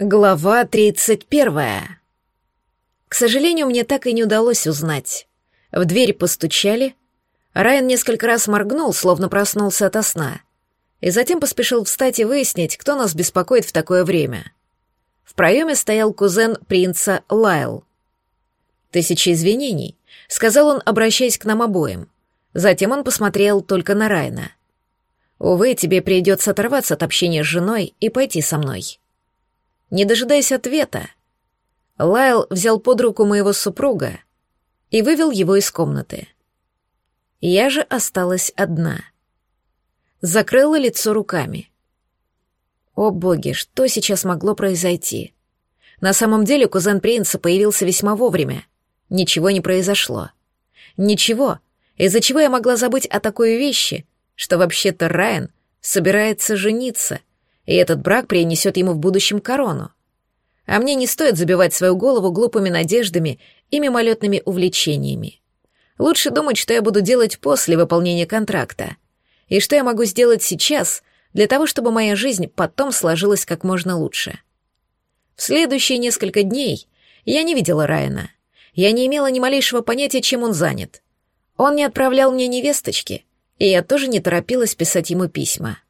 Глава 31. К сожалению, мне так и не удалось узнать. В дверь постучали. Райан несколько раз моргнул, словно проснулся ото сна. И затем поспешил встать и выяснить, кто нас беспокоит в такое время. В проеме стоял кузен принца Лайл. «Тысячи извинений», — сказал он, обращаясь к нам обоим. Затем он посмотрел только на Райана. «Увы, тебе придется оторваться от общения с женой и пойти со мной». Не дожидаясь ответа, Лайл взял под руку моего супруга и вывел его из комнаты. Я же осталась одна. Закрыла лицо руками. О боги, что сейчас могло произойти? На самом деле кузен принца появился весьма вовремя. Ничего не произошло. Ничего, из-за чего я могла забыть о такой вещи, что вообще-то Райан собирается жениться и этот брак принесет ему в будущем корону. А мне не стоит забивать свою голову глупыми надеждами и мимолетными увлечениями. Лучше думать, что я буду делать после выполнения контракта, и что я могу сделать сейчас для того, чтобы моя жизнь потом сложилась как можно лучше. В следующие несколько дней я не видела Райана. Я не имела ни малейшего понятия, чем он занят. Он не отправлял мне невесточки, и я тоже не торопилась писать ему письма.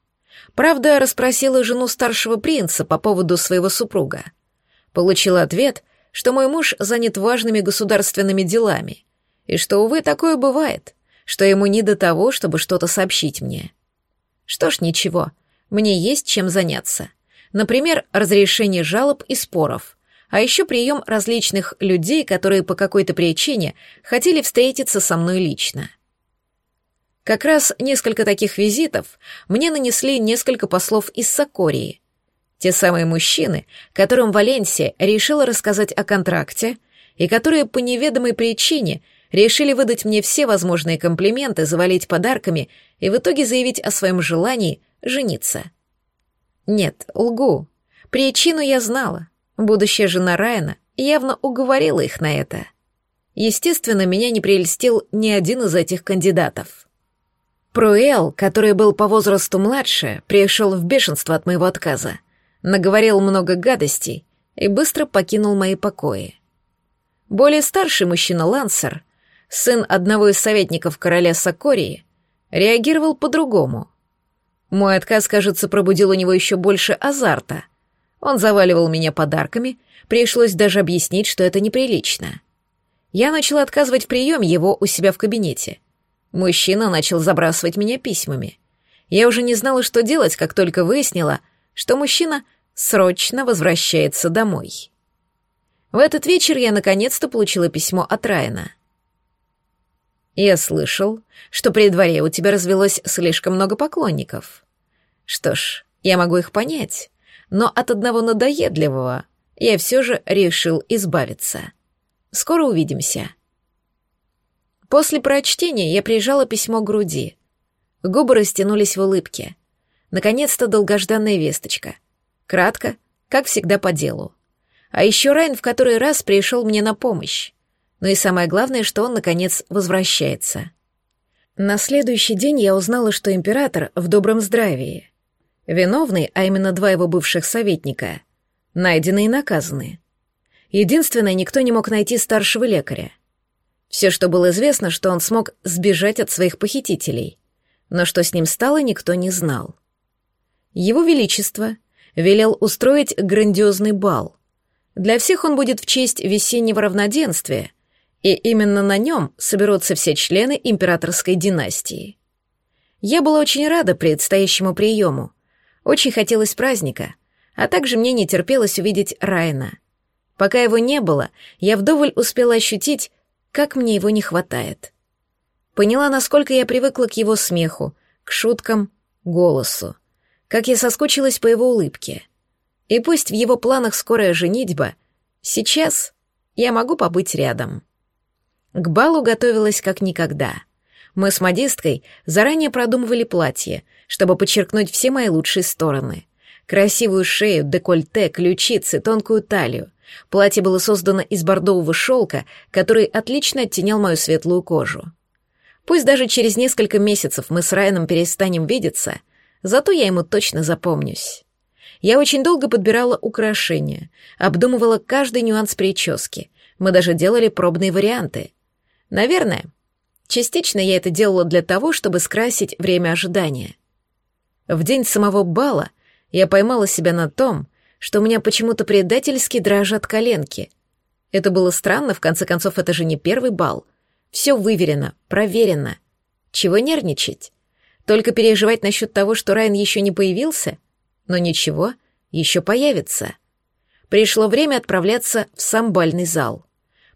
Правда, расспросила жену старшего принца по поводу своего супруга. Получила ответ, что мой муж занят важными государственными делами, и что, увы, такое бывает, что ему не до того, чтобы что-то сообщить мне. Что ж, ничего, мне есть чем заняться. Например, разрешение жалоб и споров, а еще прием различных людей, которые по какой-то причине хотели встретиться со мной лично. Как раз несколько таких визитов мне нанесли несколько послов из Сокории. Те самые мужчины, которым Валенсия решила рассказать о контракте, и которые по неведомой причине решили выдать мне все возможные комплименты, завалить подарками и в итоге заявить о своем желании жениться. Нет, лгу. Причину я знала. Будущая жена Райана явно уговорила их на это. Естественно, меня не прельстил ни один из этих кандидатов. Пруэл, который был по возрасту младше, пришел в бешенство от моего отказа, наговорил много гадостей и быстро покинул мои покои. Более старший мужчина Лансер, сын одного из советников короля Сокории, реагировал по-другому. Мой отказ, кажется, пробудил у него еще больше азарта. Он заваливал меня подарками, пришлось даже объяснить, что это неприлично. Я начала отказывать в приеме его у себя в кабинете — Мужчина начал забрасывать меня письмами. Я уже не знала, что делать, как только выяснила, что мужчина срочно возвращается домой. В этот вечер я наконец-то получила письмо от Райана. Я слышал, что при дворе у тебя развелось слишком много поклонников. Что ж, я могу их понять, но от одного надоедливого я все же решил избавиться. Скоро увидимся. После прочтения я прижала письмо к груди. Губы растянулись в улыбке. Наконец-то долгожданная весточка. Кратко, как всегда по делу. А еще Райн в который раз пришел мне на помощь. Но и самое главное, что он, наконец, возвращается. На следующий день я узнала, что император в добром здравии. Виновный, а именно два его бывших советника, найдены и наказаны. Единственное, никто не мог найти старшего лекаря. Все, что было известно, что он смог сбежать от своих похитителей. Но что с ним стало, никто не знал. Его Величество велел устроить грандиозный бал. Для всех он будет в честь весеннего равноденствия, и именно на нем соберутся все члены императорской династии. Я была очень рада предстоящему приему. Очень хотелось праздника, а также мне не терпелось увидеть Райна. Пока его не было, я вдоволь успела ощутить, как мне его не хватает. Поняла, насколько я привыкла к его смеху, к шуткам, голосу, как я соскучилась по его улыбке. И пусть в его планах скорая женитьба, сейчас я могу побыть рядом. К балу готовилась как никогда. Мы с модисткой заранее продумывали платье, чтобы подчеркнуть все мои лучшие стороны. Красивую шею, декольте, ключицы, тонкую талию, Платье было создано из бордового шелка, который отлично оттенял мою светлую кожу. Пусть даже через несколько месяцев мы с Райаном перестанем видеться, зато я ему точно запомнюсь. Я очень долго подбирала украшения, обдумывала каждый нюанс прически. Мы даже делали пробные варианты. Наверное, частично я это делала для того, чтобы скрасить время ожидания. В день самого бала я поймала себя на том, что у меня почему-то предательски дрожат коленки. Это было странно, в конце концов, это же не первый бал. Все выверено, проверено. Чего нервничать? Только переживать насчет того, что Райан еще не появился? Но ничего, еще появится. Пришло время отправляться в сам бальный зал.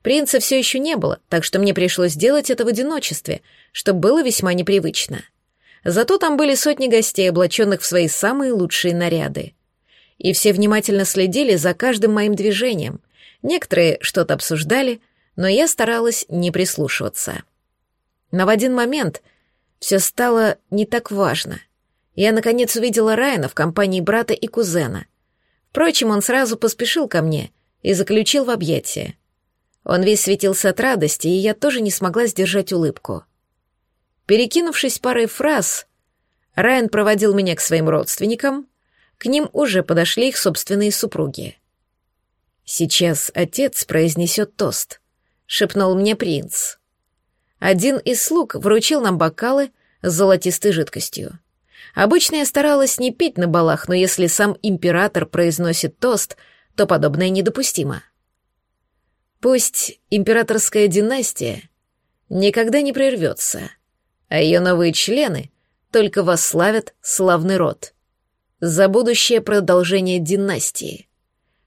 Принца все еще не было, так что мне пришлось сделать это в одиночестве, что было весьма непривычно. Зато там были сотни гостей, облаченных в свои самые лучшие наряды. И все внимательно следили за каждым моим движением. Некоторые что-то обсуждали, но я старалась не прислушиваться. Но в один момент все стало не так важно. Я, наконец, увидела Райана в компании брата и кузена. Впрочем, он сразу поспешил ко мне и заключил в объятия. Он весь светился от радости, и я тоже не смогла сдержать улыбку. Перекинувшись парой фраз, Райан проводил меня к своим родственникам, к ним уже подошли их собственные супруги. «Сейчас отец произнесет тост», — шепнул мне принц. Один из слуг вручил нам бокалы с золотистой жидкостью. Обычно я старалась не пить на балах, но если сам император произносит тост, то подобное недопустимо. Пусть императорская династия никогда не прервется, а ее новые члены только восславят славный род. За будущее продолжение династии,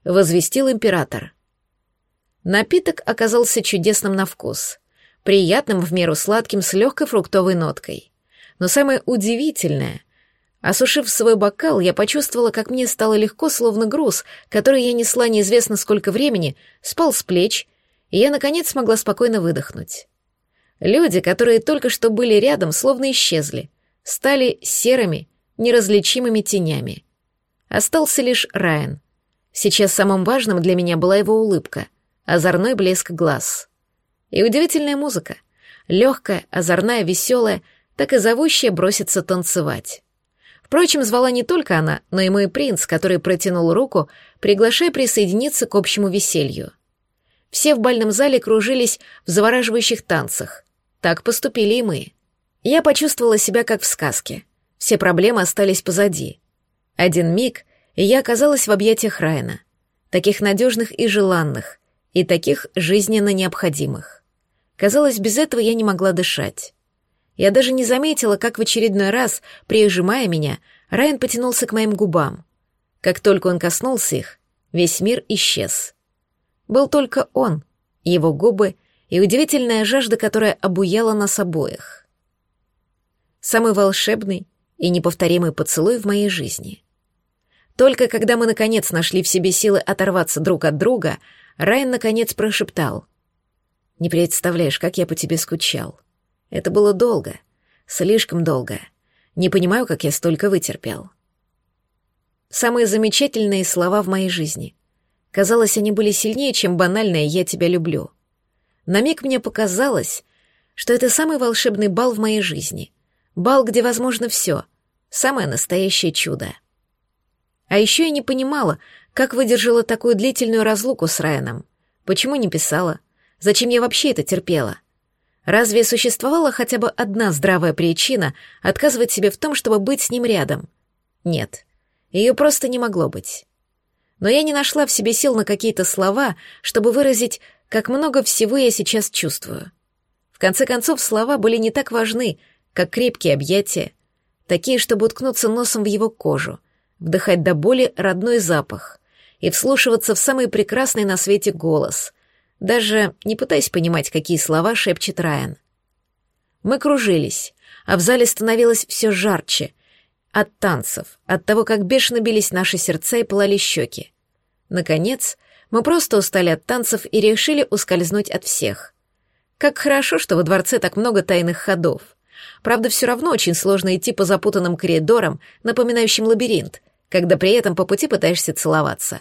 возвестил император. Напиток оказался чудесным на вкус — приятным в меру сладким с легкой фруктовой ноткой. Но самое удивительное, осушив свой бокал, я почувствовала, как мне стало легко, словно груз, который я несла неизвестно сколько времени, спал с плеч, и я, наконец, смогла спокойно выдохнуть. Люди, которые только что были рядом, словно исчезли, стали серыми, неразличимыми тенями. Остался лишь Райан. Сейчас самым важным для меня была его улыбка, озорной блеск глаз — и удивительная музыка. Легкая, озорная, веселая, так и зовущая броситься танцевать. Впрочем, звала не только она, но и мой принц, который протянул руку, приглашая присоединиться к общему веселью. Все в бальном зале кружились в завораживающих танцах. Так поступили и мы. Я почувствовала себя как в сказке. Все проблемы остались позади. Один миг, и я оказалась в объятиях Райана. Таких надежных и желанных, и таких жизненно необходимых. Казалось, без этого я не могла дышать. Я даже не заметила, как в очередной раз, прижимая меня, Райан потянулся к моим губам. Как только он коснулся их, весь мир исчез. Был только он, его губы и удивительная жажда, которая обуяла нас обоих. Самый волшебный и неповторимый поцелуй в моей жизни. Только когда мы наконец нашли в себе силы оторваться друг от друга, Райан наконец прошептал — не представляешь, как я по тебе скучал. Это было долго, слишком долго. Не понимаю, как я столько вытерпел. Самые замечательные слова в моей жизни. Казалось, они были сильнее, чем банальное «я тебя люблю». На миг мне показалось, что это самый волшебный бал в моей жизни. Бал, где возможно все. Самое настоящее чудо. А еще я не понимала, как выдержала такую длительную разлуку с Райаном. Почему не писала? Зачем я вообще это терпела? Разве существовала хотя бы одна здравая причина отказывать себе в том, чтобы быть с ним рядом? Нет, ее просто не могло быть. Но я не нашла в себе сил на какие-то слова, чтобы выразить, как много всего я сейчас чувствую. В конце концов, слова были не так важны, как крепкие объятия, такие, чтобы уткнуться носом в его кожу, вдыхать до боли родной запах и вслушиваться в самый прекрасный на свете голос, даже не пытаясь понимать, какие слова шепчет Райан. Мы кружились, а в зале становилось все жарче. От танцев, от того, как бешено бились наши сердца и пылали щеки. Наконец, мы просто устали от танцев и решили ускользнуть от всех. Как хорошо, что во дворце так много тайных ходов. Правда, все равно очень сложно идти по запутанным коридорам, напоминающим лабиринт, когда при этом по пути пытаешься целоваться.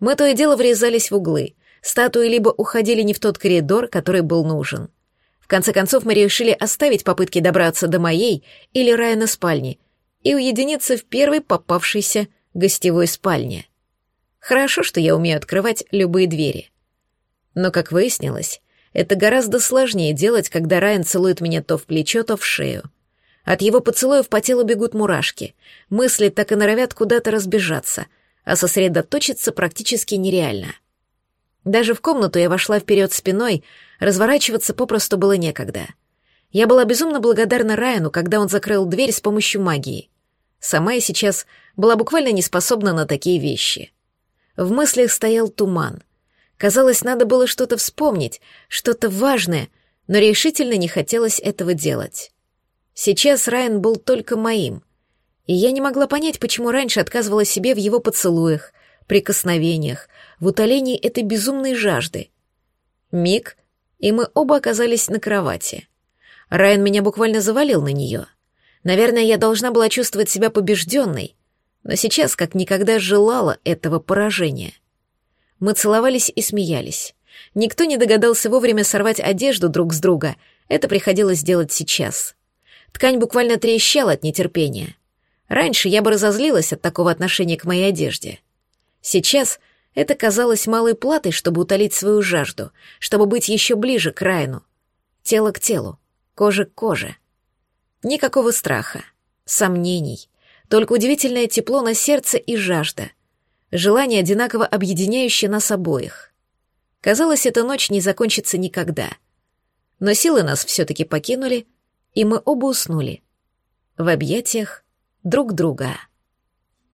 Мы то и дело врезались в углы, Статуи либо уходили не в тот коридор, который был нужен. В конце концов мы решили оставить попытки добраться до моей или Райана спальни и уединиться в первой попавшейся гостевой спальне. Хорошо, что я умею открывать любые двери. Но, как выяснилось, это гораздо сложнее делать, когда Райан целует меня то в плечо, то в шею. От его поцелуев по телу бегут мурашки, мысли так и норовят куда-то разбежаться, а сосредоточиться практически нереально. Даже в комнату я вошла вперед спиной, разворачиваться попросту было некогда. Я была безумно благодарна Райану, когда он закрыл дверь с помощью магии. Сама я сейчас была буквально не способна на такие вещи. В мыслях стоял туман. Казалось, надо было что-то вспомнить, что-то важное, но решительно не хотелось этого делать. Сейчас Райан был только моим, и я не могла понять, почему раньше отказывала себе в его поцелуях, прикосновениях, в утолении этой безумной жажды. Миг, и мы оба оказались на кровати. Райан меня буквально завалил на нее. Наверное, я должна была чувствовать себя побежденной, но сейчас как никогда желала этого поражения. Мы целовались и смеялись. Никто не догадался вовремя сорвать одежду друг с друга, это приходилось делать сейчас. Ткань буквально трещала от нетерпения. Раньше я бы разозлилась от такого отношения к моей одежде. Сейчас это казалось малой платой, чтобы утолить свою жажду, чтобы быть еще ближе к Райну. Тело к телу, кожа к коже. Никакого страха, сомнений, только удивительное тепло на сердце и жажда. Желание, одинаково объединяющее нас обоих. Казалось, эта ночь не закончится никогда. Но силы нас все-таки покинули, и мы оба уснули. В объятиях друг друга.